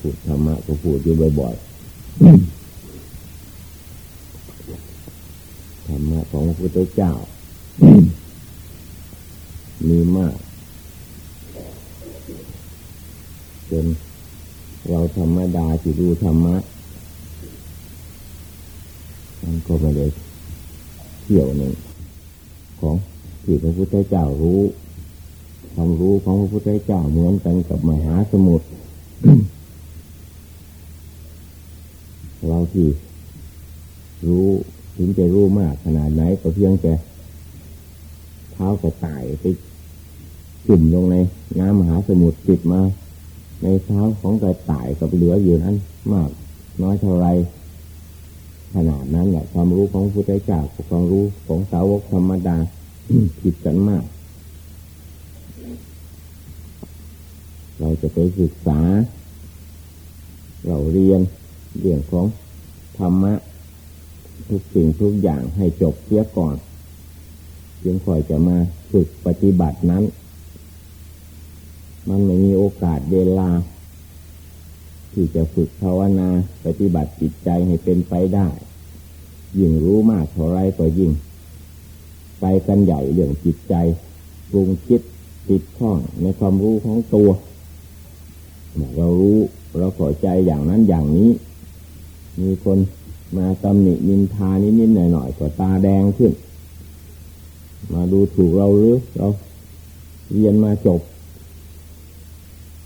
พูดธรรมะก็พูดอยู่บ่อยๆธรรมะของพระพุทธเจ้า มีมาก จนเราธรรมดาที่ดูธรรมะมันก็ไม่ได้เที่ยวหนึ่งของที่พระพุทธเจ้ารู้ความรู้ของพระพุทธเจ้าเหมือนกันกับมหาสมุทรเรา ที่ รู้ถึงจะรู้มากขนาดไหนก็เพียงแต่เท้าก็ตายไปจุ่มลงในน้ำมหาสมุทรติดมา ในเท้าของกระต่ายกับเหลืออยู่นั้น มาก น้อยเท่าไรขนาดนั้นแหละความรู้ของพระพุทธเจ้ากับความรู้ของสาวกธรรมดาผิดกันมาก เราจะไปศึกษา เราเรียนเรื่องของ ธรรมะ ทุกสิ่งทุกอย่างให้จบเสียก่อนจึงค่อยจะมาฝึกปฏิบัตินั้น มันไม่มีโอกาสเวลา ที่จะฝึกภาวนาปฏิบัติจิตใจให้เป็นไปได้ ยิ่งรู้มากเท่าไรก็ยิ่ง ไปกันใหญ่เรื่องจิตใจปรุงคิดติดข้องในความรู้ของตัวเรารู้เราขอใจอย่างนั้นอย่างนี้ มีคนมาตำหนินินทานิดๆหน่อยๆก็ตาแดงขึ้น มาดูถูกเราหรือเราเรียนมาจบ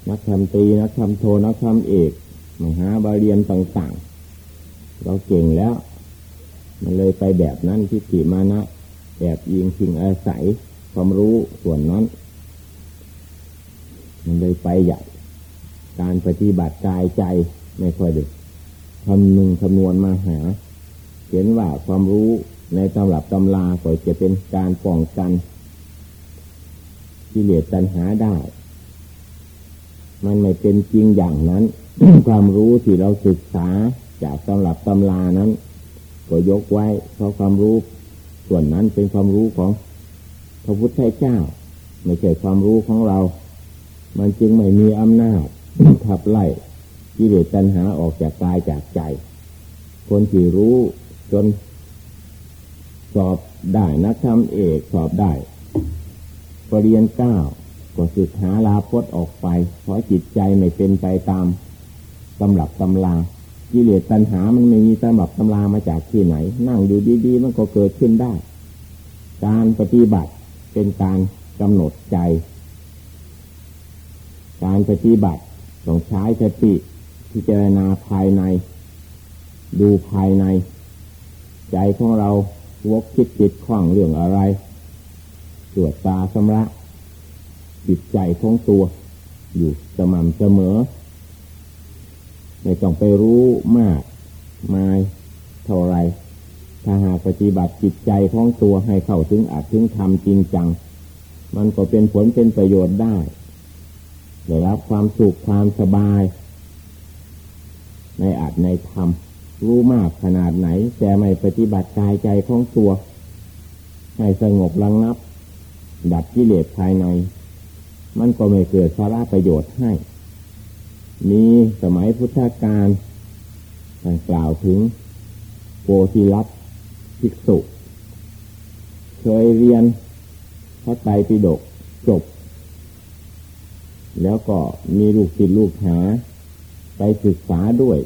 นักทำตรีนักทำโทนักทำเอกมหาบาเรียนต่างๆ เราเก่งแล้ว มันเลยไปแบบนั้นที่ถิมานะแอบยิงสิ่งอาศัยความรู้ส่วนนั้น มันเลยไปใหญ่ การปฏิบัติกายใจไม่ค่อยดึก คำนึงคำนวณมาหา เห็นว่าความรู้ในตำรับตำลาก็จะเป็นการป้องกันกิเลสตัณหาได้ มันไม่เป็นจริงอย่างนั้น ความรู้ที่เราศึกษาจากตำรับตำลานั้น ก็ยกไว้เพราะความรู้ ส่วนนั้นเป็นความรู้ของพระพุทธเจ้า ไม่ใช่ความรู้ของเรา มันจึงไม่มีอำนาจขับไล่ กิเลสตัณหาออกจากกายจากใจ คนที่รู้จน สอบได้นักธรรมเอกสอบได้ปรริญญาเก้าก็สึกหาลาพดออกไป เพราะจิตใจไม่เป็นไปตามตำรับตำลากิเลสตัณหามันไม่มีตำรับตำรามาจากที่ไหน นั่งอยู่ดีๆมันก็เกิดขึ้นได้ การปฏิบัติเป็นการกำหนดใจ การปฏิบัติต้องใช้สติ พิจารณาภายใน ดูภายใน ใจของเราวกคิดจิตคล่องเรื่องอะไร ตรวจตาสำระ จิตใจของตัว อยู่สม่ำเสมอ ไม่ต้องไปรู้มากมายเท่าไร ถ้าหากปฏิบัติจิตใจของตัวให้เข้าถึงอาจถึงธรรมจริงจัง มันก็เป็นผลเป็นประโยชน์ได้ได้รับความสุขความสบาย ในอาจในธรรมรู้มากขนาดไหน แต่ไม่ปฏิบัติกายใจของตัว ให้สงบระงับ ดับกิเลสภายใน มันก็ไม่เกิดสาระประโยชน์ให้ มีสมัยพุทธกาลกล่าวถึงโกธิลับภิกษุ เคยเรียนพระไตรปิฎกจบ แล้วก็มีลูกศิษย์ลูกหา ไปศึกษาด้วย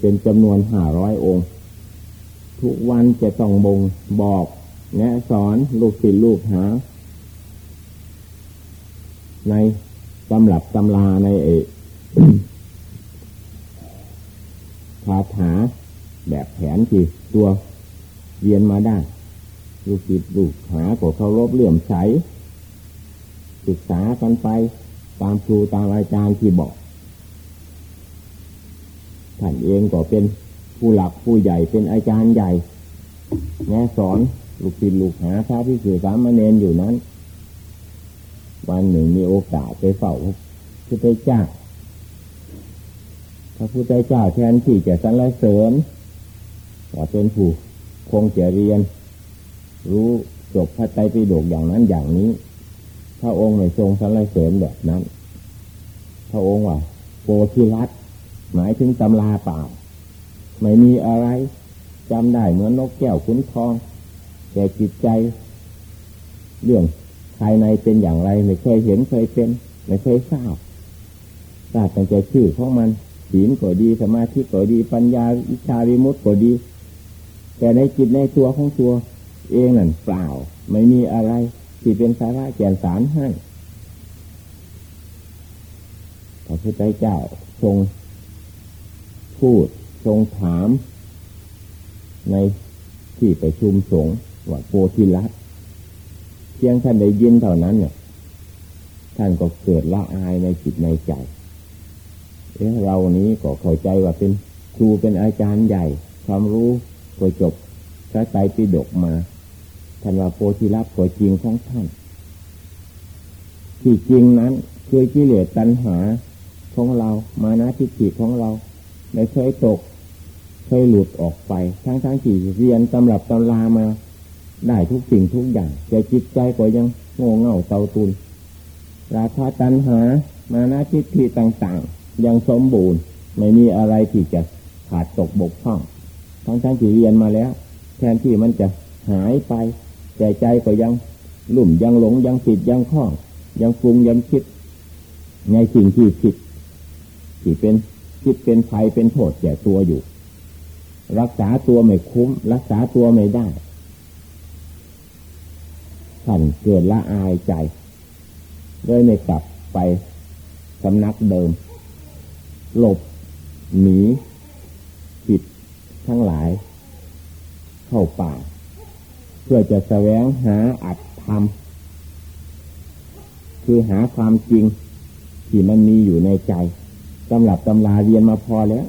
เป็นจำนวนห้าร้อยองค์ ทุกวันจะต้องบงบอกแนะสอนลูกศิษย์ลูกหา ในตำรับตำลาในเอกคาถาแบบแผนที่ตัวเรียนมาได้ ลูกศิษย์ลูกหาก็เคารพเลื่อมใส ศึกษากันไปตามครูตามอาจารย์ที่บอก ท่านเองก็เป็นผู้หลักผู้ใหญ่เป็นอาจารย์ใหญ่แนะสอนลูกศิษย์ลูกหาพระพิสุสามเณรอยู่นั้น วันหนึ่งมีโอกาสไปเฝ้าพระพุทธเจ้าพระพุทธเจ้าแทนที่จะสรรเสริญว่าเป็นผู้คงจะเรียน รู้จบพระไตรปิฎกอย่างนั้นอย่างนี้ พระองค์ไม่ทรงสรรเสริญแบบนั้น พระองค์ว่าโปธิรัต หมายถึงตำราเปล่า ไม่มีอะไรจำได้เหมือนนกแก้วขุนทอง แต่จิตใจ เรื่องภายในเป็นอย่างไร ไม่เคยเห็นเคยเป็น ไม่เคยทราบทราบแต่ชื่อของมันศีลก็ดีสมาธิก็ดีปัญญาอิชาวิมุตติก็ดี แต่ในจิตในตัวของตัว เองนั่นเปล่า ไม่มีอะไร ที่เป็นสาระแก่นสารให้พระพุทธเจ้าทรง พูดทรงถาม ในที่ประชุมสงฆ์ว่าโพธิลัตเพียงท่านได้ยินเท่านั้นเนี่ยท่านก็เกิดละอายในจิตในใจเอเรานี้ก็เข้าใจว่าเป็นครูเป็นอาจารย์ใหญ่ ความรู้ก็จบพระไตรปิฎกมาท่านว่าโพธิลัตก็จริงของท่าน ที่จริงนั้นคือกิเลสตัณหาของเรา มานะทิฏฐิของเรา ไม่เคยตก เคยหลุดออกไป ทั้งทั้งที่เรียนตำรับตำรามา ได้ทุกสิ่งทุกอย่างแต่จิตใจก็ยังโง่เง่าเตาตุน ราคาตัณหา มานะทิฏฐิต่างๆ ยังสมบูรณ์ ไม่มีอะไรที่จะขาดตกบกพร่อง ทั้งทั้งที่เรียนมาแล้ว แทนที่มันจะหายไป แต่ใจก็ยังลุ่มยังหลงยังติดยังคล้อง ยังปรุงยังคิด ในสิ่งที่ผิดที่เป็น คิดเป็นภัยเป็นโทษแก่ตัวอยู่ รักษาตัวไม่คุ้ม รักษาตัวไม่ได้ท่านเกิดละอายใจเลยไม่กลับไปสำนักเดิม หลบ หนีผิดทั้งหลาย เข้าป่า เพื่อจะแสวงหาอัตธรรม คือหาความจริงที่มันมีอยู่ในใจ ตำรับตำราเรียนมาพอแล้ว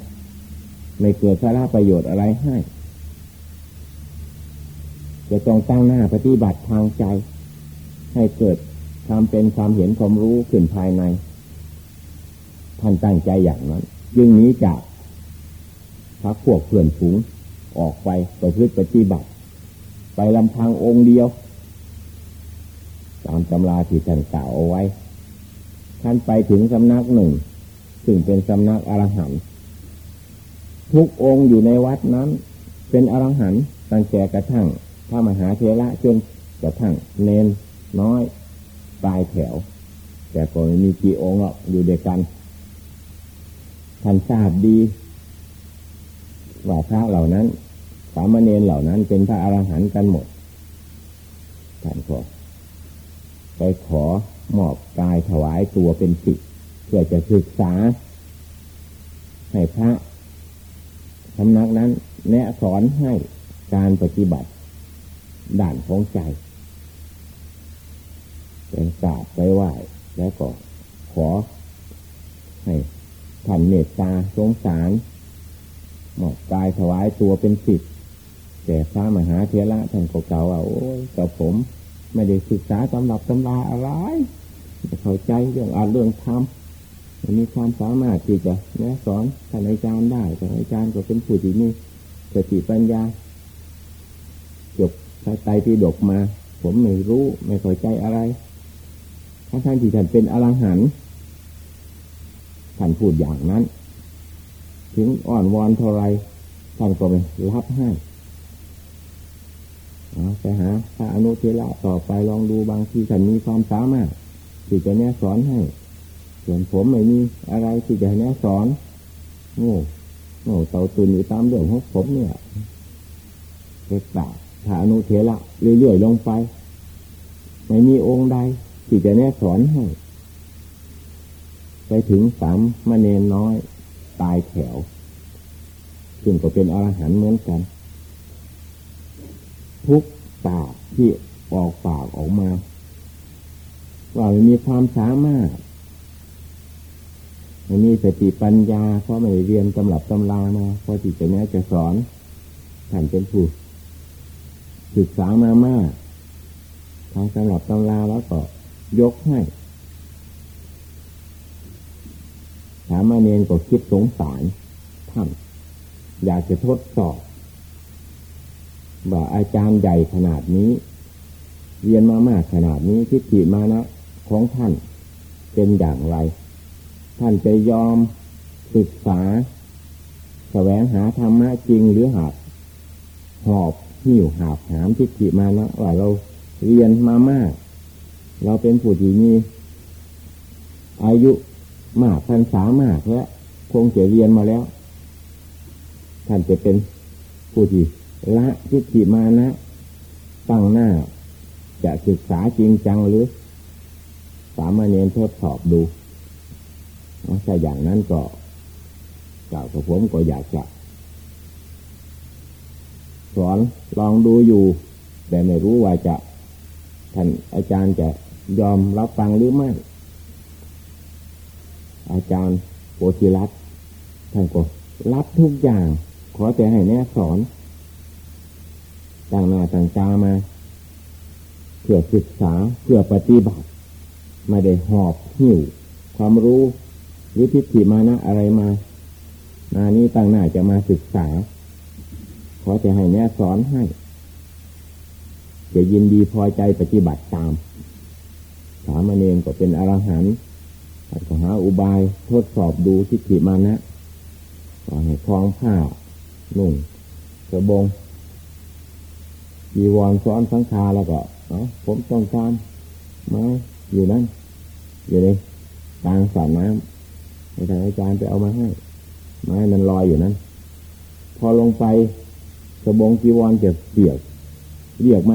ไม่เกิดสาระประโยชน์อะไรให้ จะต้องตั้งหน้าปฏิบัติทางใจ ให้เกิดความเป็นความเห็นความรู้ขึ้นภายใน ท่านตั้งใจอย่างนั้น ยิ่งนี้จากพักพวกเพื่อนฝูงออกไปไปพฤติปฏิบัติ ไปลำพังองค์เดียว ตามตำราที่ท่านกล่าวเอาไว้ ท่านไปถึงสำนักหนึ่ง ซึ่งเป็นสำนักอรหันต์ทุกองค์อยู่ในวัดนั้น เป็นอรหันต์ตั้งแต่กระทั่งพระมหาเทระจนกระทั่งเนนน้อยปลายแถว แต่ก็มีกี่องค์หรอกอยู่เดียวกันท่านทราบดีว่าพระเหล่านั้น สามเณรเหล่านั้นเป็นพระอรหันต์กันหมดท่านก็ไปขอมอบกายถวายตัวเป็นสิทธิ พื่อจะศึกษา ให้พระสำนักนั้น แนะสอนให้การปฏิบัติ ด่านของใจ เป็นกราบไปไหว้แล้วก็ขอ ให้ท่านเมตตาสงสารหมอบกายถวายตัวเป็นสิทธิ์แต่พระมหาเทระท่านก็เก่าว่าโอ้ยกับผม ไม่ได้ศึกษาตำรับตำราอะไรเข้าใจเรื่องอ่านเรื่องธรรม มีความสามารถที่จะแนะสอนท่านอาจารย์ได้แต่อาจารย์ก็เป็นผู้ที่มีสติปัญญาจบพระไตรปิฎกมา ผมไม่รู้ไม่เข้าใจอะไรถ้าท่านที่ท่านเป็นอรหันต์ท่านพูดอย่างนั้น ถึงอ่อนวอนเท่าไรท่านก็ไม่รับให้ไปหาพระอนุเทระต่อไปลองดูบางทีท่านมีความสามารถที่จะแนะสอนให้ ส่วนผมไม่มีอะไรที่จะแนะสอนโง่โง่เต่าตุนอยู่ตามเรื่องของผมเนี่ยเอกตาถานุเทระเรื่อยๆลงไป ไม่มีองค์ใดที่จะแนะสอนให้ไปถึงสามมเณรน้อยตายแถว ซึ่งก็เป็นอรหันต์เหมือนกัน ทุกปากที่ออกปากออกมา ว่ามีความสามารถ ไม่มีสติปัญญา เพราะไม่เรียนตำรับตำรามาเพราะจิตใจนี้จะสอนท่านเป็นผู้ศึกษามามากทางตำรับตำราแล้วก็ยกให้ถามมาเนนก็คิดสงสารท่านอยากจะทดสอบว่าอาจารย์ใหญ่ขนาดนี้ เรียนมามากขนาดนี้ทิฏฐิมานะของท่านเป็นอย่างไร ท่านจะยอมศึกษาแสวงหาธรรมะจริงหรือหาหอบหิวหาบหามทิฏฐิมานะว่าเราเรียนมามาก เราเป็นผู้ที่มีอายุมากพรรษามากแล้วคงจะเรียนมาแล้ว ท่านจะเป็นผู้ที่ละทิฏฐิมานะตั้งหน้า จะศึกษาจริงจังหรือ สามเณรทดสอบดู ถ้าอย่างนั้นก็กล่าวกับผมก็อยากจะสอนลองดูอยู่ แต่ไม่รู้ว่าจะ ท่านอาจารย์จะยอมรับฟังหรือไม่ อาจารย์โปชิรัตท่านก็รับทุกอย่าง ขอแต่ให้แน่สอนต่างหน้าต่างตามา เพื่อศึกษาเพื่อปฏิบัติ ไม่ได้หอบหิวความรู้ หรือทิฏฐิมานะอะไรมานานี้ตั้งหน้าจะมาศึกษา ขอจะให้แน่สอนให้ จะยินดีพอใจปฏิบัติตาม สามเณรก็เป็นอรหันต์ก็หาอุบายทดสอบดูทิฏฐิมานะก็ให้คล้องผ้านุ่งกระบงยีวรซ้อนสังคาแล้วก็ผมต้องการม้อยู่นั่นอยู่ในกลางสระน้ำ ให้ทางอาจารย์ไปเอามาให้ไม้มันลอยอยู่นั้น พอลงไปสบงจีวรจะเปียกเรียกไหม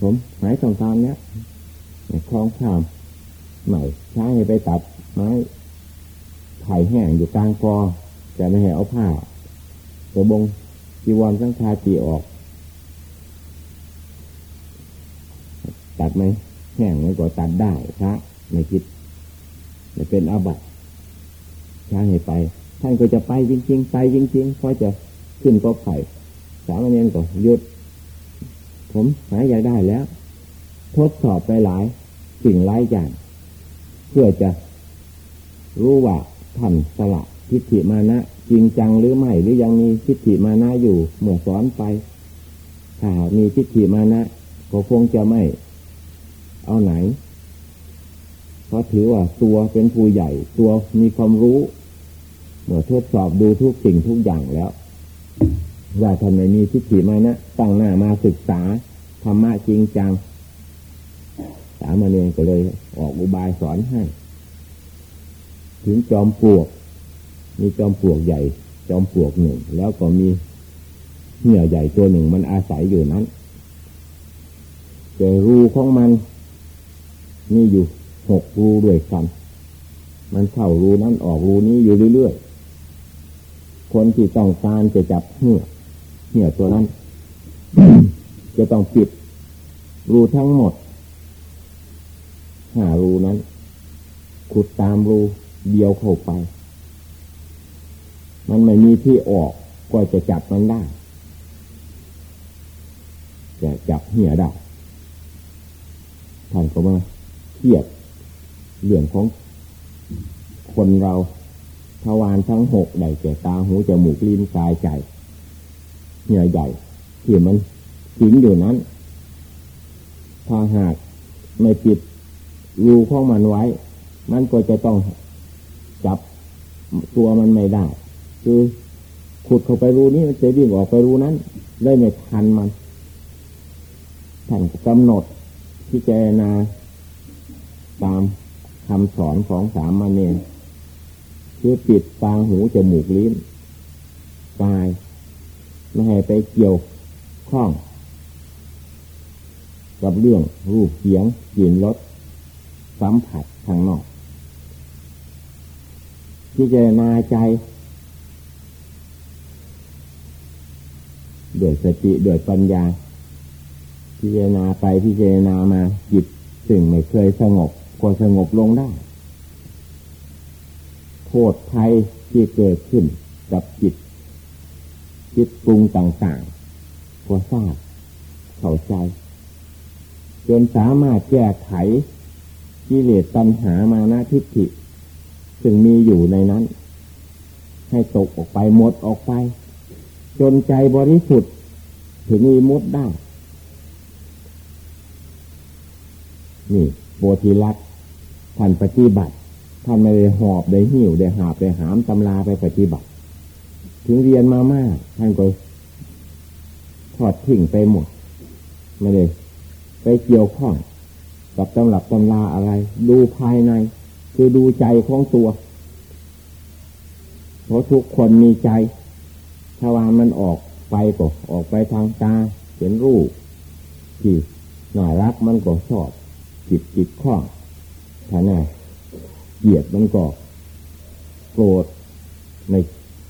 ผมหายสองการเนี้ยคลองข้ามใหม่ใช้ไปตัดไม้ไผ่แห้งอยู่กลางกอจะไม่ให้เอาผ้าสบงจีวรสังคาตีออก ตัดไหมแห้งไม่ก็ตัดได้พระไม่คิด จะเป็นอาบัติช้ให้ไป ท่านก็จะไปจริง ๆ ไปจริงๆเพราะจะขึ้นก็ไผ่สามเณรก็หยุด ผมหายใจได้แล้ว ทดสอบไปหลายสิ่งหลายอย่าง เพื่อจะรู้ว่าท่านสละทิฏฐิมานะจริงจังหรือไม่หรือยังมีทิฏฐิมานะอยู่เมื่อสอนไปถ้ามีทิฏฐิมานะก็คงจะไม่ เอาไหน เพราะถือว่าตัวเป็นผู้ใหญ่ ตัวมีความรู้ เมื่อทดสอบดูทุกสิ่งทุกอย่างแล้ว ว่าท่านไม่มีทิฏฐิมานะตั้งหน้ามาศึกษาธรรมะจริงจังสามเณรก็เลยออกอุบายสอนให้ ถึงจอมปลวก มีจอมปลวกใหญ่ จอมปลวกหนึ่ง แล้วก็มีเหี่ยวใหญ่ตัวหนึ่งมันอาศัยอยู่นั้นเจอรูของมันมีอยู่ หกรูด้วยกัน มันเข้ารูนั้นออกรูนี้อยู่เรื่อยๆ คนที่ต้องการจะจับเหี้ยเหี้ยตัวนั้น จะต้องปิด รูทั้งหมดห้ารูนั้น ขุดตามรูเดียวเข้าไป มันไม่มีที่ออกก็จะจับมันได้จะจับเหี้ยได้ท่านก็มาเทียบ เรื่องของคนเราทวารทั้งหกได้แก่ตาหูจมูกลิ้นกายใจเหนื่อยใหญ่ที่มันถิงอยู่นั้น ถ้าหากไม่ปิดรูของมันไว้ มันก็จะต้องจับตัวมันไม่ได้ คือขุดเข้าไปรูนี้มันจะวิ่งออกไปรูนั้น ได้ไม่ทันมันท่านกำหนดพิจารณาตาม คำสอนของสามมาเนคือปิดตาหูจมูกลิ้นกายไม่ให้ไปเกี่ยวข้อง กับเรื่องรูปเสียงกลิ่นรสสัมผัสทางนอกที่จะนาใจด้วยสติด้วยปัญญาพิจารณาไปพิจารณามาจิตสิ่งไม่เคยสงบ ก็สงบลงได้ โทษภัยที่เกิดขึ้นกับจิตคิดปรุงต่างๆก็ทราบเข้าใจจนสามารถแก้ไขกิเลสตัณหามานาทิฏฐิซึ่งมีอยู่ในนั้น ให้ตกออกไปหมดออกไป จนใจบริสุทธิ์ถึงมีมุดได้ นี่โพธิลักษณ์ ท่านปฏิบัติท่านไม่ได้หอบได้หิวได้หาบได้หามตำราไปปฏิบัติ ถึงเรียนมามากท่านก็ทอดทิ้งไปหมด ไม่ได้ไปเกี่ยวข้องกับตำรับตำราอะไร ดูภายใน คือดูใจของตัว เพราะทุกคนมีใจ ถ้าว่ามันออกไปก็ออกไปทางตา เห็นรูปที่หน่อยรักมันก็ชอบจิตจิตข้อง ถ้าแน่เกลียดมันก็โกรธใน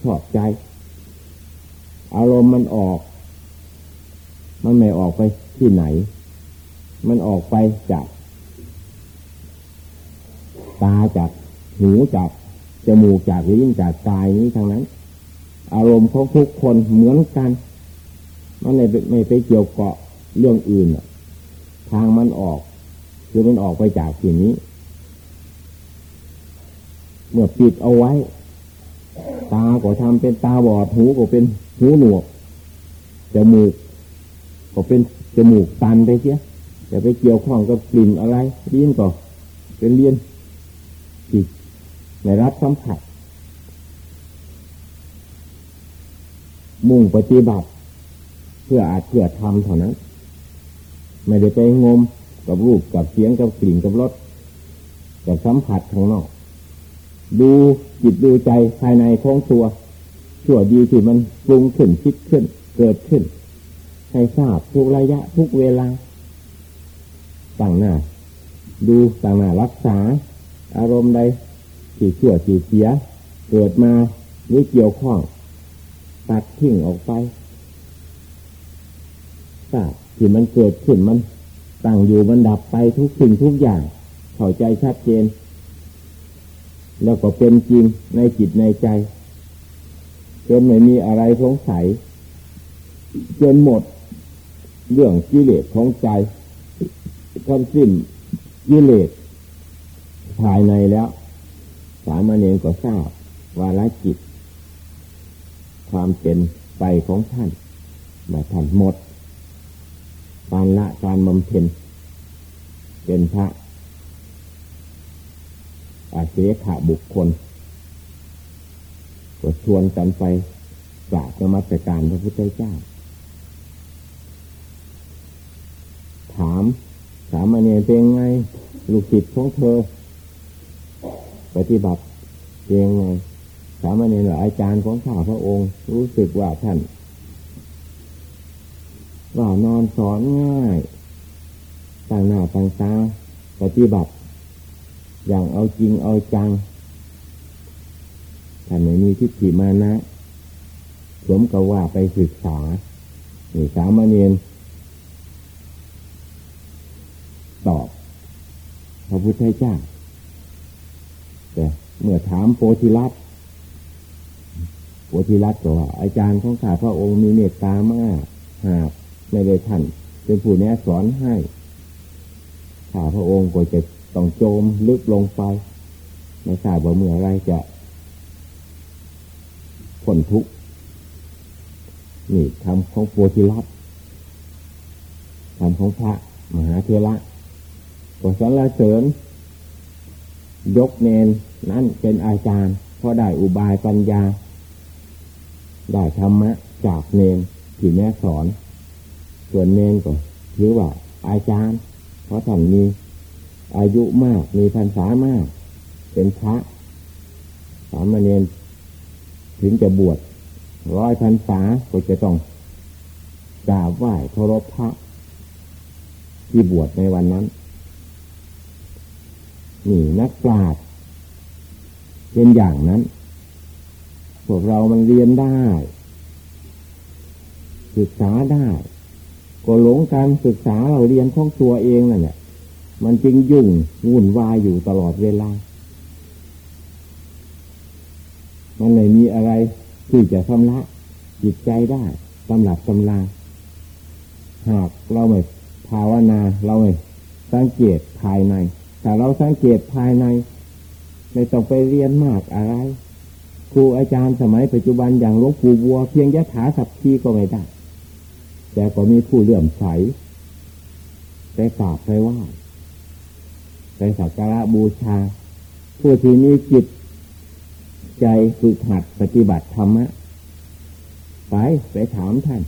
ชอบใจ อารมณ์มันออก มันไม่ออกไปที่ไหน มันออกไปจาก ตาจากหูจากจมูกจากลิ้นจากกายนี้ทางนั้น อารมณ์ของทุกคนเหมือนกัน มันไม่ไม่ไปเกี่ยวเกาะเรื่องอื่นทางมันออก คือมันออกไปจากสิ่งนี้ เมื่อปิดเอาไว้ ตาก็ทำเป็นตาบอดหูก็เป็นหูหนวกจมูกก็เป็นจมูกตันไปเสียอย่าไปเกี่ยวข้องกับกลิ่นอะไรลิ้นก็เป็นเลี้ยนจิตในรับสัมผัส มุ่งปฏิบัติ เพื่ออาจเพื่อทำเท่านั้น ไม่ได้ไปงมกับรูปกับเสียงกับกลิ่นกับรสกับสัมผัสข้างนอก ดูจิตดูใจภายในของตัวชั่วดีที่มันปรุงขึ้นคิดขึ้น เกิดขึ้น ให้ทราบทุกระยะทุกเวลาต่างหน้า ดูต่างหน้ารักษา อารมณ์ใดที่ชั่วที่เสีย เกิดมาหรือเกี่ยวข้อง ตัดทิ้งออกไปทราบที่มันเกิดขึ้นมันตั้งอยู่มันดับไปทุกสิ่งทุกอย่าง เข้าใจชัดเจน แล้วก็เป็นจริงในจิตในใจจนไม่มีอะไรสงสัยจนหมดเรื่องกิเลสของใจทั้งสิ้นกิเลสภายในแล้ว สามเณรก็ทราบว่าละจิต ความเป็นไปของท่านมาท่านหมดการละการบำเพ็ญเป็นพระ อาเสขะบุคคลก็ชวนกันไปกราบนมัสการพระพุทธเจ้า ถามถามมาเนี่ยเป็นไง ลูกศิษย์ของเธอ ปฏิบัติเป็นไงถามมาเนี่ยอาจารย์ของข้าพระองค์ รู้สึกว่าท่าน ว่านอนสอนง่ายต่างหน้าต่างตาปฏิบัติ อย่างเอาจริงเอาจังท่านไม่มีทิฏฐิมานะสมกับว่าไปศึกษาหรือสามเณรตอบพระพุทธเจ้าแต่เมื่อถามโพธิลัตโพธิลัตก็ว่า อาจารย์ของข้าพระองค์มีเมตตามากหากไม่ได้ท่านเป็นผู้แนะสอนให้ข้าพระองค์ก็จะ ต้องโจมลึกลงไปไม่ทราบว่าเมื่อไรจะผลทุกข์นี่ทำของโพธิลัตทำของพระมหาเทระก็สรรเสริญ ยกเนนนั้นเป็นอาจารย์เพราะได้อุบายปัญญา ได้ธรรมะจากเนนที่แม่สอน ส่วนเนนก็ถือว่าอาจารย์ เพราะท่านมี อายุมาก มีพรรษามาก เป็นพระสามเณรถึงจะบวชร้อยพรรษาก็จะต้องกราบไหว้เคารพพระที่บวชในวันนั้น นี่นักปราชญ์เป็นอย่างนั้น พวกเรามันเรียนได้ ศึกษาได้ ก็หลงการศึกษาเราเรียนของตัวเองนั่นแหละ มันจึงยุ่งวุ่นวายอยู่ตลอดเวลา มันไม่มีอะไรที่จะชำระจิตใจได้สำหรับตำราหากเราไม่ภาวนาเราไม่สังเกตภายใน แต่เราสังเกตภายใน ไม่ต้องไปเรียนมากอะไร ครูอาจารย์สมัยปัจจุบันอย่างหลวงปู่บัว เพียงยะถาสัพพีก็ไม่ได้ แต่ก็มีผู้เลื่อมใสไปกราบไปไหว้ ไปสักการะบูชา ผู้ที่มีจิต ใจฝึกหัดปฏิบัติธรรมะ ไปไปถามท่าน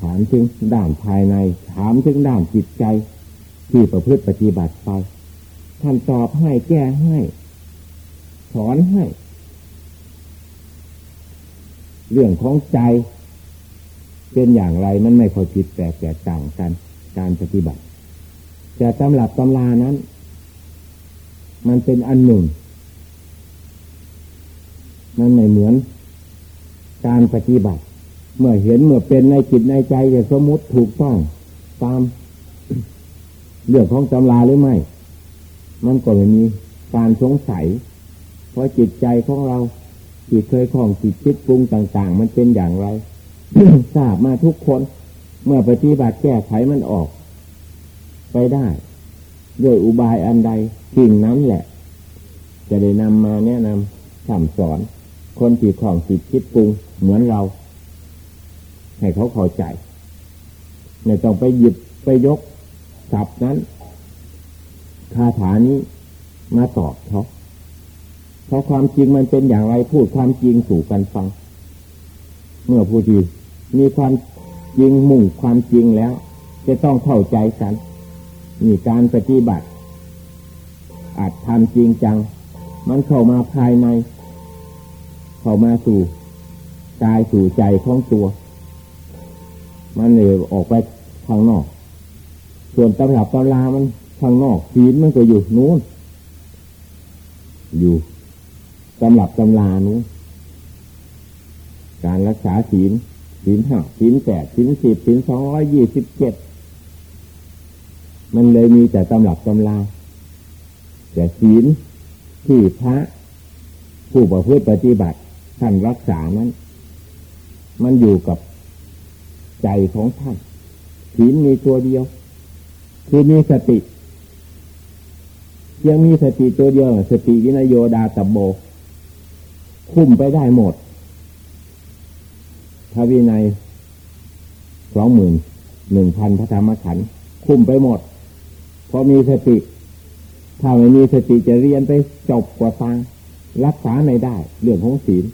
ถามถึงด้านภายใน ถามถึงด้านจิตใจ ที่ประพฤติปฏิบัติไปท่านตอบให้แก้ให้ สอนให้ เรื่องของใจเป็นอย่างไรมันไม่ค่อยผิดแปลกแตกต่างกัน การปฏิบัติ แต่ตำหรับตำรานั้น มันเป็นอันหนึ่ง มันไม่เหมือน การปฏิบัติ เมื่อเห็นเมื่อเป็นในจิตในใจจะสมมติถูกต้องตามเรื่องของตำราหรือไม่ มันก็ไม่มีการสงสัย เพราะจิตใจของเราจิตเคยคล่องจิตคิดปรุงต่าง ๆ มันเป็นอย่างไรทราบมาทุกคน เมื่อปฏิบัติแก้ไขมันออก ไปได้ด้วยอุบายอันใดสิ่งนั้นแหละ จะได้นำมาแนะนำสั่งสอน คนที่ของจิตคิดปรุงเหมือนเรา ให้เขาเข้าใจไม่ต้องไปหยิบไปยกศัพท์นั้นคาถานี้มาตอบเขาเพราะความจริงมันเป็นอย่างไรพูดความจริงสู่กันฟัง เมื่อผู้ที่มีความจริงมุ่งความจริงแล้ว จะต้องเข้าใจกัน มีการปฏิบัติ อาจทำจริงจัง มันเข้ามาภายใน เข้ามาสู่กายสู่ใจของตัว มันเลยออกไปข้างนอก ส่วนตำรับตำรามันข้างนอกศีลมันก็อยู่นู้น อยู่ตำรับตำรานู้นการรักษาศีลศีลห้าศีลแปดศีลสิบศีลสองร้อยยี่สิบเจ็ด มันเลยมีแต่ตำรับตำราแต่ศีลที่พระ ผู้ประพฤติปฏิบัติท่านรักษานั้น มันอยู่กับใจของท่านศีลมีตัวเดียว คือมีสติยังมีสติตัวเดียวสติวินโยดาตบโบ คุ้มไปได้หมดพระวินัยสองหมื่นหนึ่งพันพระธรรมขันธ์คุมไปหมด พอมีสติ ถ้าไม่มีสติจะเรียนไปจบกว่าฟัง รักษาไม่ได้ เรื่องของศีล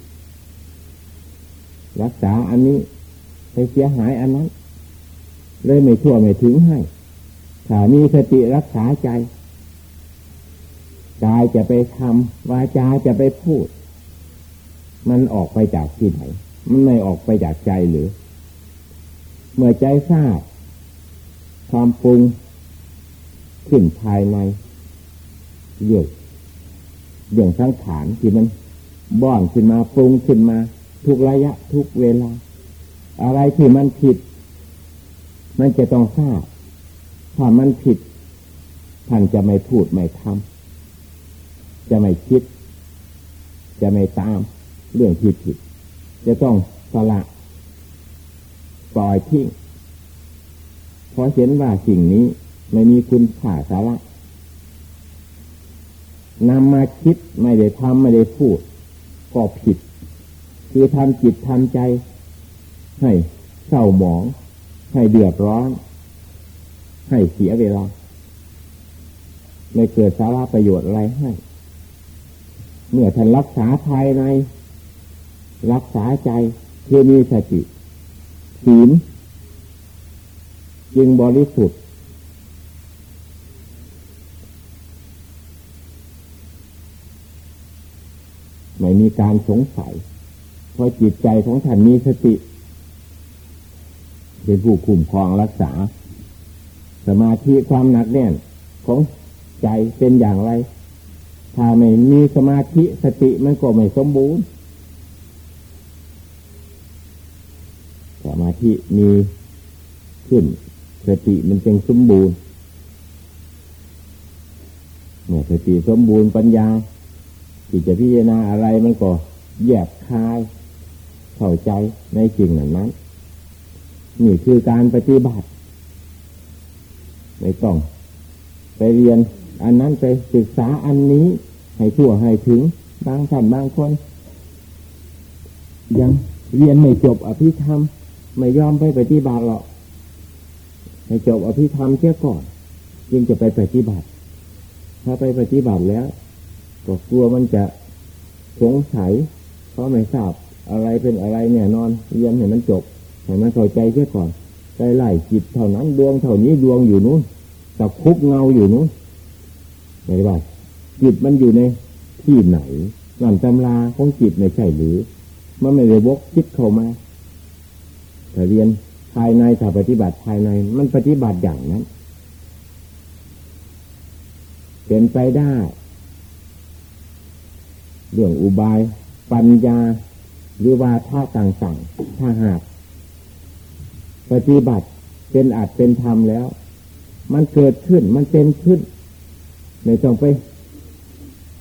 รักษาอันนี้ไปเสียหายอันนั้น เลยไม่ทั่วไม่ถึงให้ ถ้ามีสติรักษาใจกายจะไปทำวาจาจะไปพูด มันออกไปจากที่ไหน มันไม่ออกไปจากใจหรือ เมื่อใจทราบ ความปรุง ขึ้นภายในเยอะอย่างสังขารที่มันบ้อนขึ้นมาปรุงขึ้นมา ทุกระยะทุกเวลา อะไรที่มันผิด มันจะต้องทราบถ้ามันผิดท่านจะไม่พูดไม่ทำจะไม่คิด จะไม่ตามเรื่องผิดผิด จะต้องสละปล่อยทิ้งเพราะเห็นว่าสิ่งนี้ ไม่มีคุณค่าสาระนำมาคิดไม่ได้ทำไม่ได้พูด ก็ผิด คือทำจิตทำใจ ให้เศร้าหมอง ให้เดือดร้อน ให้เสียเวลา ไม่เกิดสาระประโยชน์อะไรให้ เมื่อท่านรักษาภายใน รักษาใจคือมีสติศีลจึงบริสุทธิ์ ไม่มีการสงสัย เพราะจิตใจของท่านมีสติ เป็นผู้คุ้มครองรักษา สมาธิความหนักแน่นของใจเป็นอย่างไร ถ้าไม่มีสมาธิสติมันก็ไม่สมบูรณ์ สมาธิมีขึ้น สติมันจึงสมบูรณ์เมื่อสติสมบูรณ์ปัญญา ที่จะพิจารณาอะไรมันก็แยบคายเข้าใจในจริงนั้นนั้น นี่คือการปฏิบัติไม่ต้อง ไปเรียน อันนั้นไปศึกษาอันนี้ให้ทั่วให้ถึงบางท่านบางคน ยังเรียนไม่จบอภิธรรม ไม่ยอมไปปฏิบัติหรอกให้จบอภิธรรมเสียก่อนยิ่งจะไปปฏิบัติ ถ้าไปปฏิบัติแล้ว ก็กลัวมันจะสงสัย เพราะไม่ทราบอะไรเป็นอะไรเนี่ยนอนเรียนเห็นมันจบเห็นมันเข้าใจเสียก่อนใจไล่จิตเท่านั้นดวงเท่านี้ดวงอยู่นู้นตะคุบเงาอยู่นู้นไม่ได้จิตมันอยู่ในที่ไหนหลังตำราของจิตไม่ใช่หรือ มันไม่ได้วกคิดเข้ามาแต่เรียนภายในถ้าปฏิบัติภายในมันปฏิบัติอย่างนั้นเป็นไปได้ เรื่องอุบาย ปัญญา หรือว่าท่าต่างๆ ถ้าหาก ปฏิบัติเป็นอาจเป็นธรรมแล้ว มันเกิดขึ้นมันเป็นขึ้นไม่ต้องไป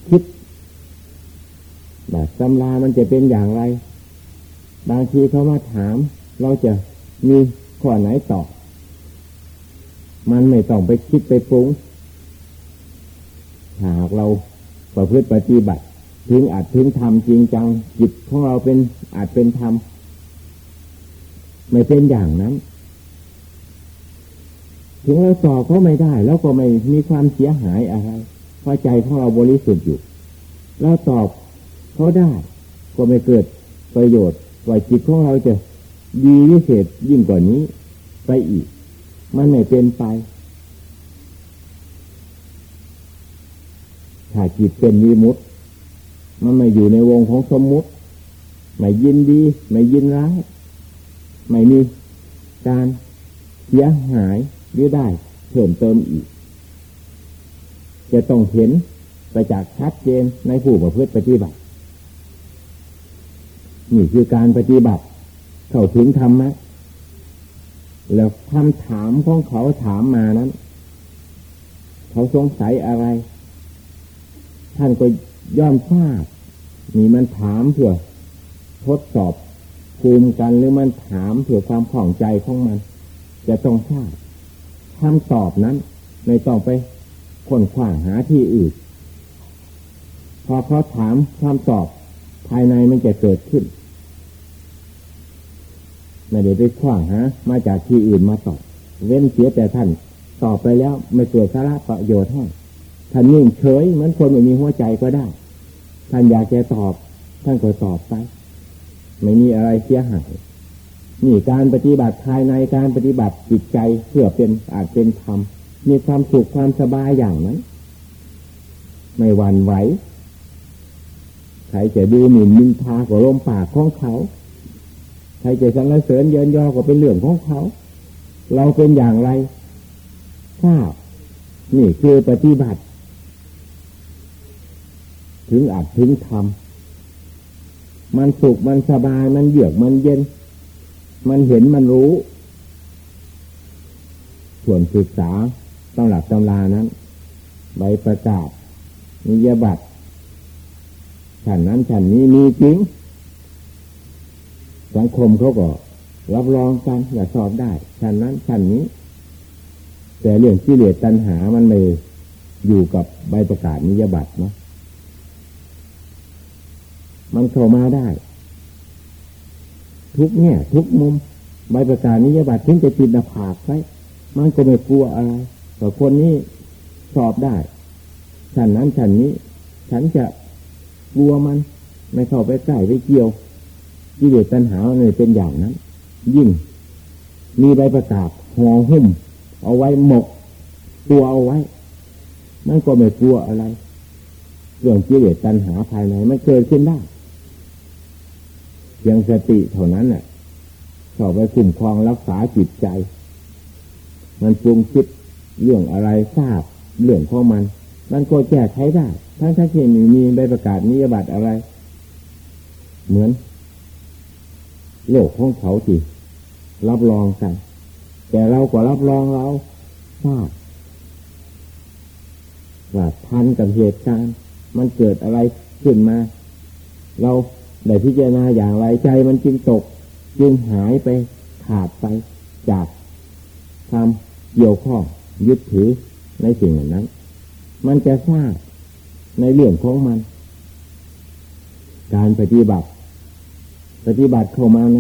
คิดแบบตำรามันจะเป็นอย่างไร บางทีเขามาถาม เราจะมีข้อไหนตอบมันไม่ต้องไปคิดไปปรุงหากเราประพฤติปฏิบัติ ถึงอาจถึงทำจริงจัง จิตของเราเป็นอาจเป็นธรรมไม่เป็นอย่างนั้นถึงเราตอบเขาไม่ได้ แล้วก็ไม่มีความเสียหายอะไรเพราะใจของเราบริสุทธิ์อยู่เราตอบเขาได้ ก็ไม่เกิดประโยชน์ว่าจิตของเราจะดีวิเศษยิ่งกว่านี้ ไปอีก มันไม่เป็นไปถ้าจิตเป็นวิมุต มันไม่อยู่ในวงของสมมุติ ไม่ยินดี ไม่ยินร้าย ไม่มีการเสียหายหรือได้เพิ่มเติมอีก จะต้องเห็นไปจากชัดเจนในผู้ประพฤติปฏิบัติ นี่คือการปฏิบัติ เข้าถึงธรรมะแล้วคำถามของเขาถามมานั้น เขาสงสัยอะไร ท่านก็ ย่อมทราบมีมันถามเพื่อทดสอบภูมิกันหรือมันถามเพื่อความข่องใจของมัน จะต้องทราบคำตอบนั้นไม่ต้องไปคนขว้างหาที่อื่น พอเขาถามคำตอบภายในมันจะเกิดขึ้นไม่ได้ไปขว้างฮะมาจากที่อื่นมาตอบ เว้นเสียแต่ท่าน ตอบไปแล้วไม่เกิดสาระประโยชน์ให้ ท่านนิ่งเฉยมือนคนไม่มีหัวใจก็ได้ ท่านอยากจะตอบ ท่านก็ตอบไป ไม่มีอะไรเสียหายนี่การปฏิบัติภายในการปฏิบัติจิตใจเพื่อเป็นอาจเป็นธรรมมีความสุขความสบายอย่างนั้น ไม่หวั่นไหวใครจะดูหมิ่นมินทาก็ลมปากของเขาใครจะสรรเสริญเยินยอก็เป็นเรื่องของเขา เราเป็นอย่างไรทราบนี่คือปฏิบัติ ถึงอัดถึงทำมันสุขมันสบายมันเยือกมันเย็น มันเห็นมันรู้ ส่วนศึกษาต้องหลักตำรานั้นใบประกาศนิยบัตรฉันนั้นฉันนี้มีจริง สังคมเขาก็รับรองกันอย่าสอบได้ชั้นนั้นชั้นนี้ แต่เรื่องที่เลอตัณหามันไม่อยู่กับใบประกาศนิยบัตรเนาะ มันเข้ามาได้ ทุกเนี่ย ทุกมุมใบประกาศนิยบัตรถึงจะติดหน้าผากไว้มันก็ไม่กลัวอะไรแต่คนนี้สอบได้ฉันนั้นฉันนี้ ฉันจะกลัวมัน ไม่เข้าไปใกล้ไปเกี่ยวกิเลสตัณหาเนี่ยเป็นอย่างนั้น ยิ่ง มีใบประกาศห่อหุ้ม เอาไว้หมก ตัวเอาไว้ มันก็ไม่กลัวอะไร เรื่องกิเลสตัณหาภายในมันเกิดขึ้นได้ ยังสติเท่านั้นน่ะเข้าไปคุ้มครองรักษาจิตใจ มันปรุงคิดเรื่องอะไรทราบเรื่องของมัน มันก็แก้ไขได้ทั้งที่มีมีใบประกาศนิยบัตรอะไร เหมือน โลกของเขาที่รับรองกัน แต่เราก็รับรองเราทราบว่าทันกับเหตุการณ์มันเกิดอะไรขึ้นมา เรา ได้พิจารณาอย่างไรใจมันจึงตก จึงหายไปขาดไปจากความเกี่ยวข้องยึดถือในสิ่งนั้น มันจะทราบในเรื่องของมัน การปฏิบัติ ปฏิบัติเข้ามาใน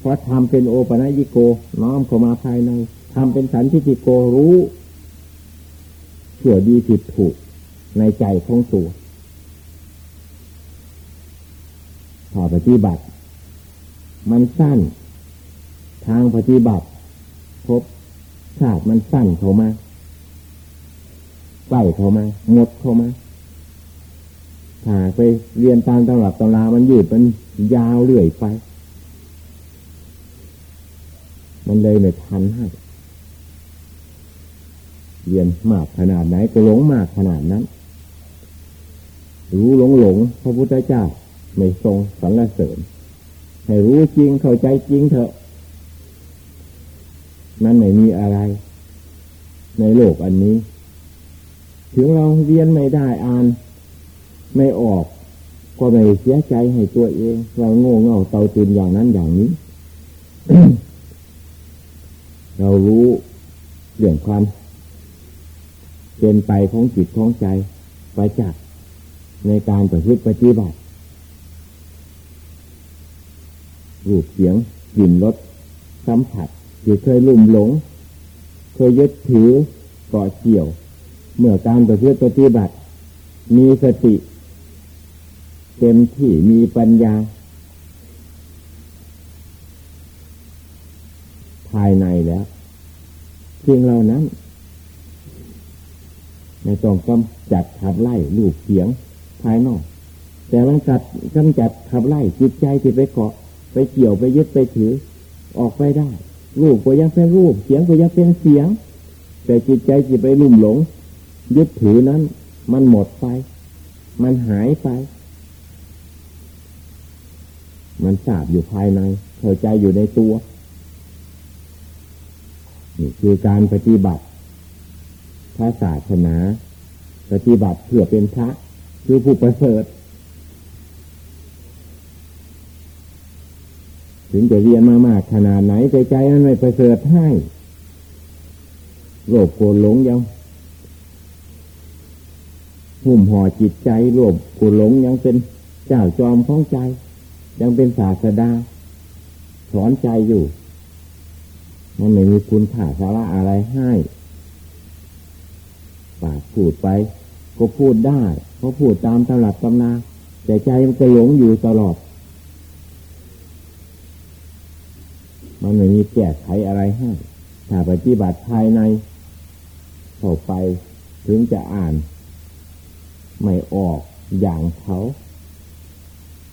เพราะทำเป็นโอปัญิโก น้อมเข้ามาภายในทำเป็นสันทิฏิโกรู้เชื่อดีผิดถูกในใจของตัว พอปฏิบัติ มันสั้น ทางปฏิบัติพบชาติมันสั้นเข้ามาใกล้เข้ามาหมดเข้ามาถ้าไปเรียนตามตำรับตำรามันยืดมันยาวเรื่อยไป มันเลยไม่ทันให้เรียนมากขนาดไหนก็หลงมากขนาดนั้น รู้หลงหลงพระพุทธเจ้า ไม่ทรงสรรเสริญ ให้รู้จริงเข้าใจจริงเถอะ นั่นไม่มีอะไร ในโลกอันนี้ ถึงเราเรียนไม่ได้อ่าน ไม่ออก ก็ไม่เสียใจให้ตัวเองเราโง่เง่าเตาตื่นอย่างนั้นอย่างนี้ เรารู้เรื่องความเป็นไปของจิตของใจไปจากในการประพฤติปฏิบัติ รูปเสียงกลิ่นรสสัมผัสที่เคยลุ่มหลง เคยยึดถือเกาะเกี่ยว เมื่อการประพฤติปฏิบัติ มีสติ เต็มที่มีปัญญา ภายในแล้วเพียงเรานั้นไม่ต้องกำจัดขับไล่ลูกเสียงภายนอก แต่มันจัดกำจัดขับไล่จิตใจที่ไปเกาะ ไปเกี่ยวไปยึดไปถือ ออกไปได้รูปก็ยังเป็นรูป เสียงก็ยังเป็นเสียง แต่จิตใจจิตไปลุ่มหลง ยึดถือนั้น มันหมดไป มันหายไป มันสาบอยู่ภายในเข้าใจอยู่ในตัวนี่คือการปฏิบัติพระศาสนา ปฏิบัติเพื่อเป็นพระ คือผู้ประเสริฐ ถึงจะเรียนมามากขนาดไหนใจใจมันไม่ประเสริฐให้โลภโกรธหลงยังหุ่มห่อจิตใจโลภโกรธหลงยังเป็นเจ้าจอมของใจ ยังเป็นศาสดาสอนใจอยู่ มันไม่มีคุณค่าสาระอะไรให้ปากพูดไป ก็พูดได้เพราะพูดตามตำรับตำนาแต่ใจมันก็หลงอยู่ตลอด มันไม่มีแก้ไขอะไรให้ถ้าปฏิบัติภายในเข้าไปถึงจะอ่าน ไม่ออกอย่างเขา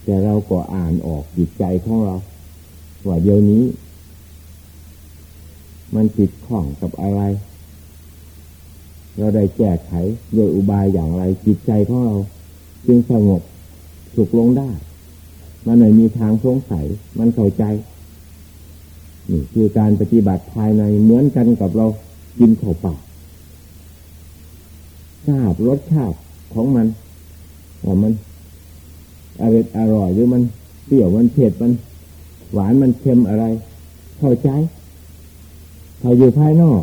แต่เราก็อ่านออกจิตใจของเรา ว่าเดี๋ยวนี้ มันจิตข้องกับอะไร เราได้แก้ไขโดยอุบายอย่างไร จิตใจของเรา จึงสงบสุขลงได้ มันไม่มีทางสงสัย มันเข้าใจ นี่คือการปฏิบัติภายในเหมือนกันกับเรากินข้าวปากทราบรสชาติของมันว่ามันอร่อยอร่อยหรือมันเปรี้ยวมันเผ็ดมัน หวานมันเค็มอะไร เข้าใจพออยู่ภายนอก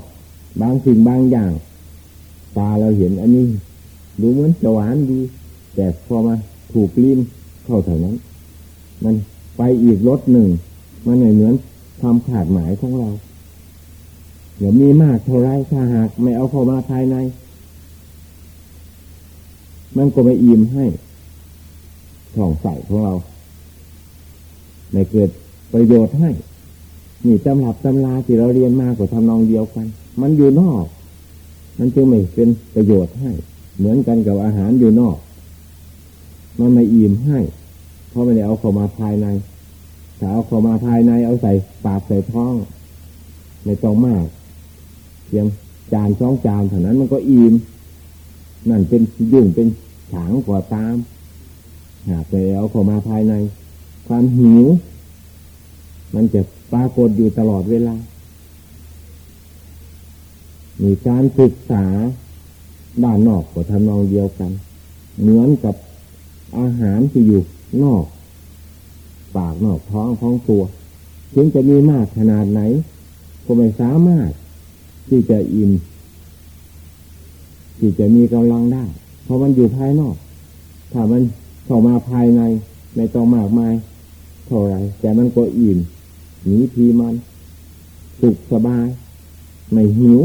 บางสิ่งบางอย่าง ตาเราเห็นอันนี้ดูเหมือนจะหวานดี แต่พอมาถูกลิ้นเข้าเท่านั้น มันไปอีกรสหนึ่ง มันเหมือน ความขาดหมายของเราเดี๋ยวมีมากเท่าไรถ้าหากไม่เอาเข้ามาภายใน มันก็ไม่อิ่มให้ช่องใส่ของเรา ไม่เกิดประโยชน์ให้ นี่ตำรับตำราที่เราเรียนมากกว่าทำนองเดียวกัน มันอยู่นอก มันจึงไม่เป็นประโยชน์ให้ เหมือนกันกับอาหารอยู่นอก มันไม่อิ่มให้ เพราะไม่ได้เอาเข้ามาภายใน ถ้าเอาเข้ามาภายในเอาใส่ปากใส่ท้องไม่ต้องมากเพียงจานสองจานเท่านั้นมันก็อิ่มนั่นเป็นยุ่งเป็นฉางกว่าตาม หากไปเอาเข้ามาภายใน ความหิว มันจะปรากฏอยู่ตลอดเวลา มีการศึกษาด้านนอกก็ทำนองเดียวกัน เหมือนกับอาหารที่อยู่นอก ปากนอกท้องท้องตัวถึงจะมีมากขนาดไหน ก็ไม่สามารถที่จะอิ่มที่จะมีกำลังได้ เพราะมันอยู่ภายนอก ถ้ามันเข้ามาภายในไม่ต้องมากมายเท่าไรแต่มันก็อิ่มหนีพีมัน สุขสบาย ไม่หิว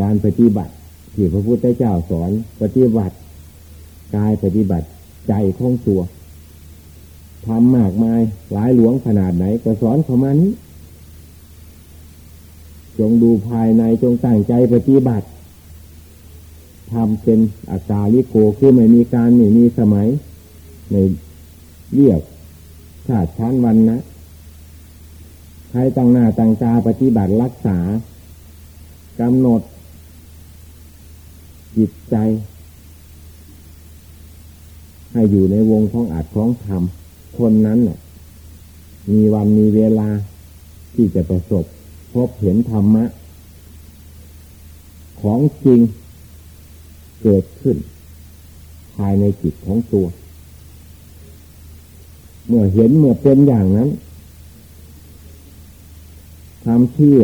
การปฏิบัติที่พระพุทธเจ้าสอนปฏิบัติ กายปฏิบัติใจของตัวทำมากมายหลายหลวงขนาดไหนก็สอนเขามานี้ จงดูภายในจงตั้งใจปฏิบัติทำเป็นอาการลิโกคือไม่มีการไม่มีสมัยในเรียกชาติชั้นวันนะใครตั้งหน้าตั้งตาปฏิบัติรักษากำหนดจิตใจ ให้อยู่ในวงของอาจของธรรมคนนั้นน่ะมีวันมีเวลาที่จะประสบ พบเห็นธรรมะ ของจริงเกิดขึ้น ภายในจิตของตัว เมื่อเห็นเมื่อเป็นอย่างนั้นความเชื่อ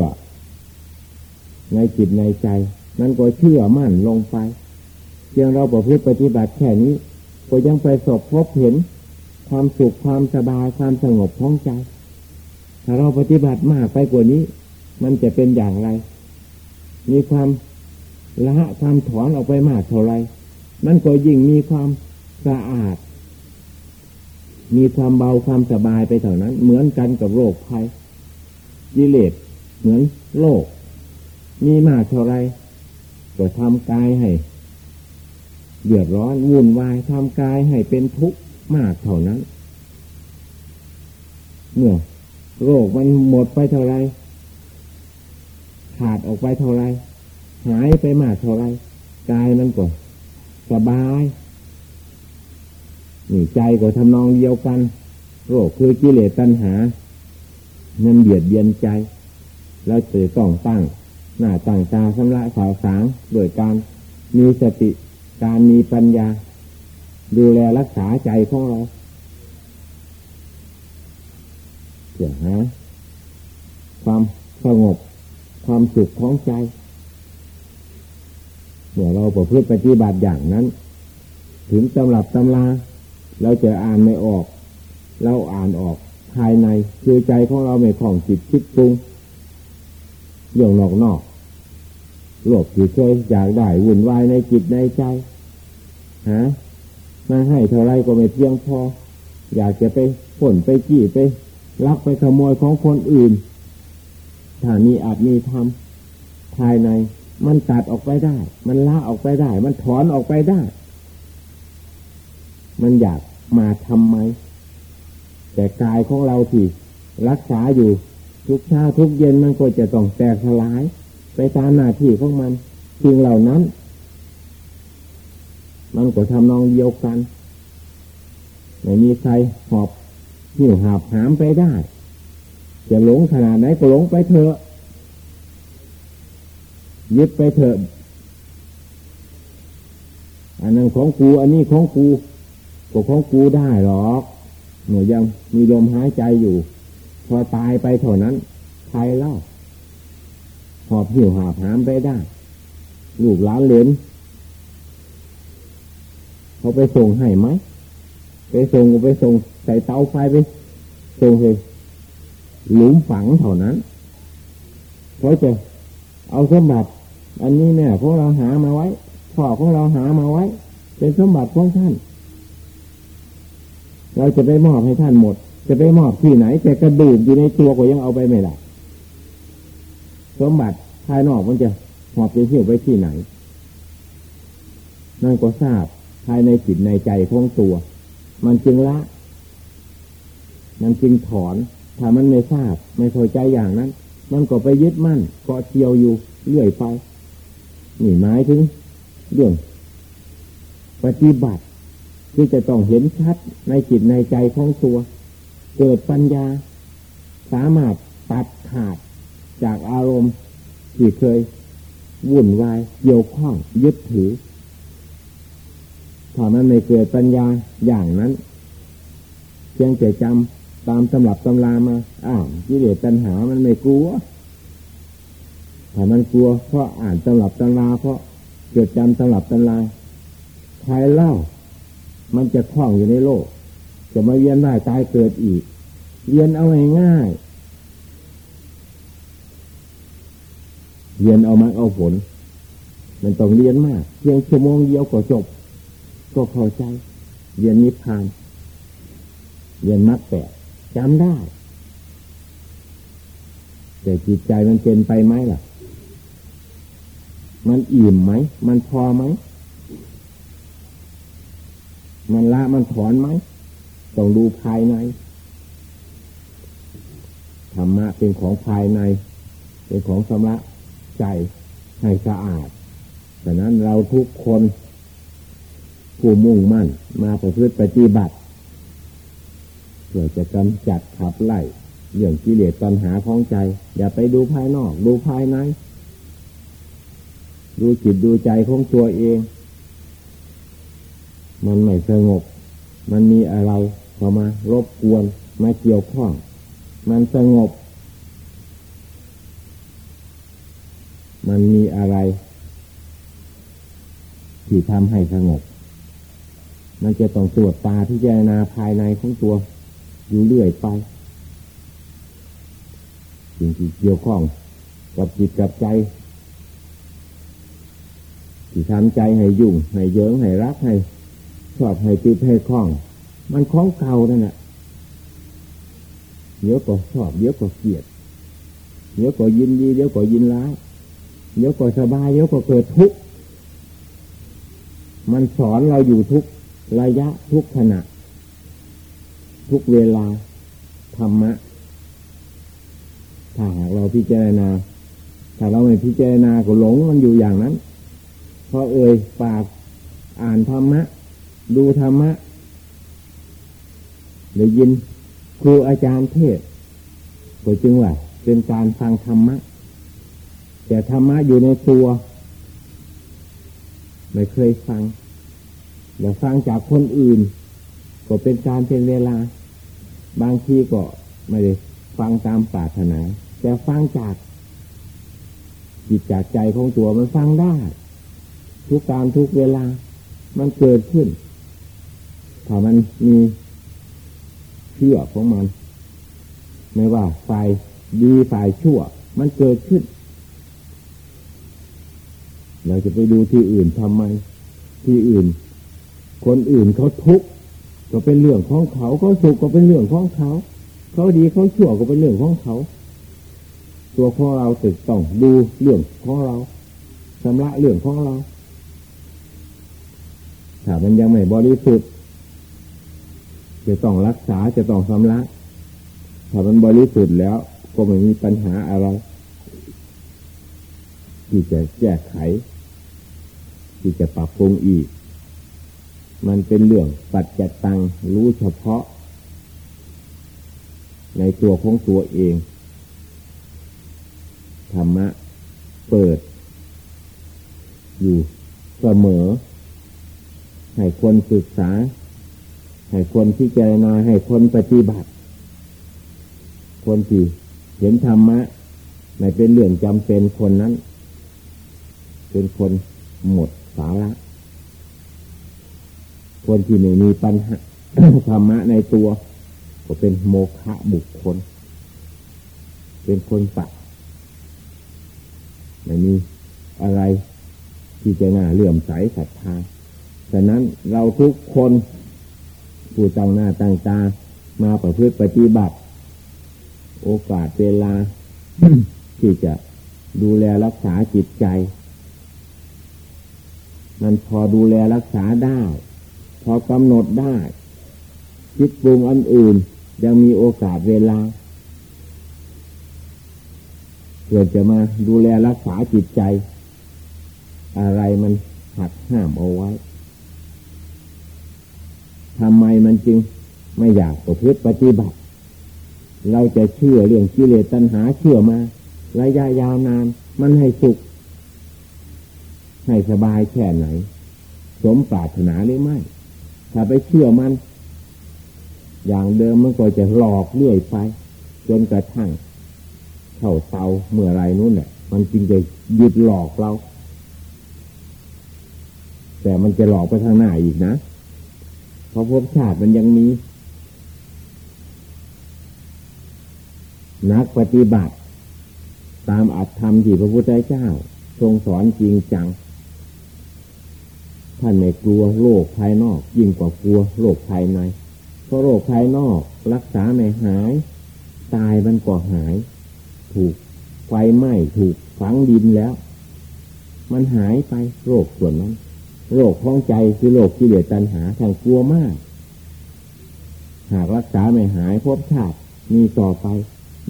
ในจิตในใจ นั้นก็เชื่อมั่นลงไปเพียงเราประพฤติปฏิบัติแค่นี้ ก็ยังไปสบพบเห็นความสุขความสบายความสงบของใจ ถ้าเราปฏิบัติมากไปกว่านี้ มันจะเป็นอย่างไร มีความละความถอนออกไปมากเท่าไรมันก็ยิ่งมีความสะอาด มีความเบาความสบายไปเท่านั้น เหมือนกันกับโรคภัยกิเลสเหมือนโลกมีมากเท่าไรก็ทำกายให้ เดือดร้อนวุ่นวายทำกายให้เป็นทุกข์มากเท่านั้น เมื่อโรคมันหมดไปเท่าไรขาดออกไปเท่าไรหายไปมากเท่าไรกายมันก็สบายนี่ใจก็ทำนองเดียวกัน โรคคือกิเลสตัณหามันเบียดเบียนใจแล้วจะต้องตั้ง หน้าตั้งตาสำระสาวสางโดยการมีสติ การมีปัญญา ดูแลรักษาใจของเราเพื่อหาความสงบความสุขของใจ เมื่อเราประพฤติปฏิบัติอย่างนั้น ถึงตำรับตำราเราจะอ่านไม่ออก เราอ่านออกภายในคือใจของเราไม่คล่องจิตคิดปรุงอย่างนอกนอกโลกที่เคยอยากได้วุ่นวายในจิตในใจ ฮะมาให้เท่าไรก็ไม่เพียงพอ อยากจะไปผลไปจี้ไปลักไปขโมยของคนอื่นถ้ามีอาจมีทำภายใน มันตัดออกไปได้ มันละออกไปได้ มันถอนออกไปได้ มันอยากมาทำไม แต่กายของเราที่รักษาอยู่ทุกเช้าทุกเย็นมันก็จะต้องแตกสลาย ไปตามหน้าที่ของมันสิ่งเหล่านั้น มันก็ทำนองเดียวกันไม่มีใครหอบหิวหาบหามไปได้จะหลงขนาดไหนก็หลงไปเถอะยึดไปเถอะอันนั้นของกู อันนี้ของกูก็ของกูได้หรอกหนูยังมีลมหายใจอยู่ พอตายไปเท่านั้นใครเล่าหอบหิวหาผามไปได้ลูกหลานเลน เขาไปส่งให้ไหมไปส่งไปส่งใส่เตาไฟไปส่งเลยหลุมฝังเท่านั้นเขาจะเอาสมบัติ อันนี้แม่ของเราหามาไว้พ่อของเราหามาไว้ เป็นสมบัติของท่าน เราจะไปมอบให้ท่านหมด จะไปมอบที่ไหน แต่กระดูกอยู่ในตัวก็ยังเอาไปไม่ได้สมบัติภายนอกมันจะหอบไปเที่ยวไปที่ไหนนั่นก็ทราบ ภายในจิตในใจของตัว มันจึงละ มันจึงถอน ถ้ามันไม่ทราบ ไม่เข้าใจอย่างนั้น มันก็ไปยึดมั่นเกาะเกี่ยวอยู่เรื่อยไป นี่หมายถึงเรื่องปฏิบัติที่จะต้องเห็นชัดในจิตในใจของตัว เกิดปัญญา สามารถตัดขาดจากอารมณ์ที่เคยวุ่นวายเกี่ยวข้องยึดถือ ถ้ามันไม่เกิดปัญญาอย่างนั้น เพียงแต่จำตามตำรับตำรามาอ้าวกิเลสตัณหามันไม่กลัวถ้ามันกลัวเพราะอ่านตำรับตำราเพราะเกิดจำตำรับตำราใครเล่า มันจะคล้องอยู่ในโลก จะมาเวียนได้ตายเกิดอีกเวียนเอาง่ายเวียนเอามาเอาผล มันต้องเรียนมาก เพียงชั่วโมงเดียวก็จบ ก็เข้าใจเรียนนิพพานเรียนมรรคแปดจำได้ แต่จิตใจมันเป็นไปไหมล่ะ มันอิ่มไหม มันพอไหม มันละมันถอนไหม ต้องดูภายใน ธรรมะเป็นของภายใน เป็นของสำระใจให้สะอาดดังนั้นเราทุกคน ผู้มุ่งมั่น มาประพฤติปฏิบัติ เพื่อจะกำจัดขับไล่เรื่องกิเลสตัณหาของใจ อย่าไปดูภายนอก ดูภายใน ดูจิตดูใจของตัวเอง มันไม่สงบ มันมีอะไรเข้ามารบกวนมาเกี่ยวข้อง มันสงบ มันมีอะไร ที่ทำให้สงบ มันจะต้องตรวจตาพิจารณาภายในของตัว อยู่เรื่อยไป สิ่งที่เกี่ยวข้องกับจิตกับใจที่ทำใจให้ยุ่ง ให้เยิงให้รักให้ชอบให้ติดให้คล้อง มันของเก่านั่นแหละเดี๋ยวก็ชอบเดี๋ยวก็เกลียดเดี๋ยวก็ยินดีเดี๋ยวก็ยินร้ายเดี๋ยวก็สบายเดี๋ยวก็เกิดทุกข์มันสอนเราอยู่ทุกข์ ระยะทุกขณะ ทุกเวลา ธรรมะ ถ้าหากเราพิจารณา ถ้าเราไม่พิจารณาก็หลงมันอยู่อย่างนั้นพอเอ่ยปากอ่านธรรมะ ดูธรรมะได้ยินครูอาจารย์เทศก็จึงว่าเป็นการฟังธรรมะ แต่ธรรมะอยู่ในตัว ไม่เคยฟัง อย่าฟังจากคนอื่น ก็เป็นการเป็นเวลา บางทีก็ไม่ได้ฟังตามปรารถนา แต่ฟังจากจิตจากใจของตัวมันฟังได้ ทุกการทุกเวลา มันเกิดขึ้น ถ้ามันมีเชื่อของมัน ไม่ว่าฝ่ายดีฝ่ายชั่ว มันเกิดขึ้น เราจะไปดูที่อื่นทำไม ที่อื่น คนอื่นเขาทุกข์ก็เป็นเรื่องของเขาเขาสุขก็เป็นเรื่องของเขา เขาดีเขาชั่วก็เป็นเรื่องของเขา ตัวของเราตึกต้องดูเรื่องของเราชำระเรื่องของเราถ้ามันยังไม่บริสุทธิ์จะต้องรักษาจะต้องชำระถ้ามันบริสุทธิ์แล้ว ก็ไม่มีปัญหาอะไร ที่จะแก้ไข ที่จะปรับปรุงอีก มันเป็นเรื่องปัจจตังรู้เฉพาะ ในตัวของตัวเอง ธรรมะ เปิด อยู่เสมอ ให้คนศึกษา ให้คนที่เจรณาให้คนปฏิบัติ คนที่เห็นธรรมะไม่เป็นเรื่องจำเป็นคนนั้น เป็นคนหมดสาระ คนที่ไม่มีปัญหาธรรมะในตัว ก็เป็นโมฆะบุคคล เป็นคนปักไม่มีอะไรที่จะน่าเลื่อมใสศรัทธาฉะนั้นเราทุกคน ผู้เจ้าหน้าต่างตามาประพฤติปฏิบัติ โอกาสเวลา ที่จะดูแลรักษาจิตใจ มันพอดูแลรักษาได้ พอกำหนดได้ คิดปรุงอันอื่น ยังมีโอกาสเวลาเกิดจะมาดูแลรักษาจิตใจ อะไรมันหักห้ามเอาไว้ทำไมมันจึงไม่อยากประพฤติปฏิบัติ เราจะเชื่อเรื่องกิเลสตัณหาเชื่อมา ระยะยาวนาน มันให้สุข ให้สบายแค่ไหน สมปรารถนาหรือไม่ ถ้าไปเชื่อมัน อย่างเดิมมันก็จะหลอกเรื่อยไป จนกระทั่งเข้าเตาเมื่อไรนู้นแหละมันจึงจะหยุดหลอกเรา แต่มันจะหลอกไปทางหน้าอีกนะ เพราะภพชาติมันยังมี นักปฏิบัติ ตามอัตธรรมที่พระพุทธเจ้า ทรงสอนจริงจัง ท่านไม่กลัวโรคภายนอก ยิ่งกว่ากลัวโรคภายใน เพราะโรคภายนอกรักษาไม่หาย ตายมันก็หาย ถูกไฟไหม้ถูกฝังดินแล้ว มันหายไปโรคส่วนนั้น โรคของใจคือโรคกิเลสตัณหาทางกลัวมาก หากรักษาไม่หายพบชาติมีต่อไป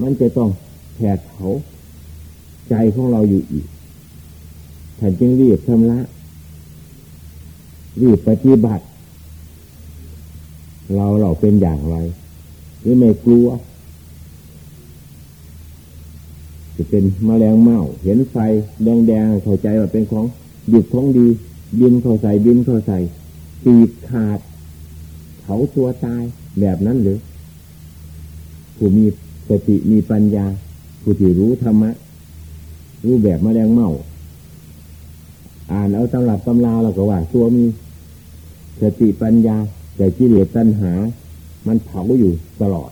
มันจะต้องแผดเผาใจของเราอยู่อีกท่านจึงรีบชำระ รีบปฏิบัติ เราเราเป็นอย่างไร หรือไม่กลัวจะเป็นมแมลงเม่าเห็นไฟแดงๆเข้าใจว่าเป็นของหยุดของดีบินเข้าใส่บินเข้าใส่ปีกขาดเขาตัวตายแบบนั้นหรือผู้มีสติมีปัญญา ผู้ที่รู้ธรรมะ รู้แบบมแมลงเม่า อ่านเอาตำรับตำราเราก็ว่าตัวมี สติปัญญาแต่กิเลสตัณหา มันเผาอยู่ตลอด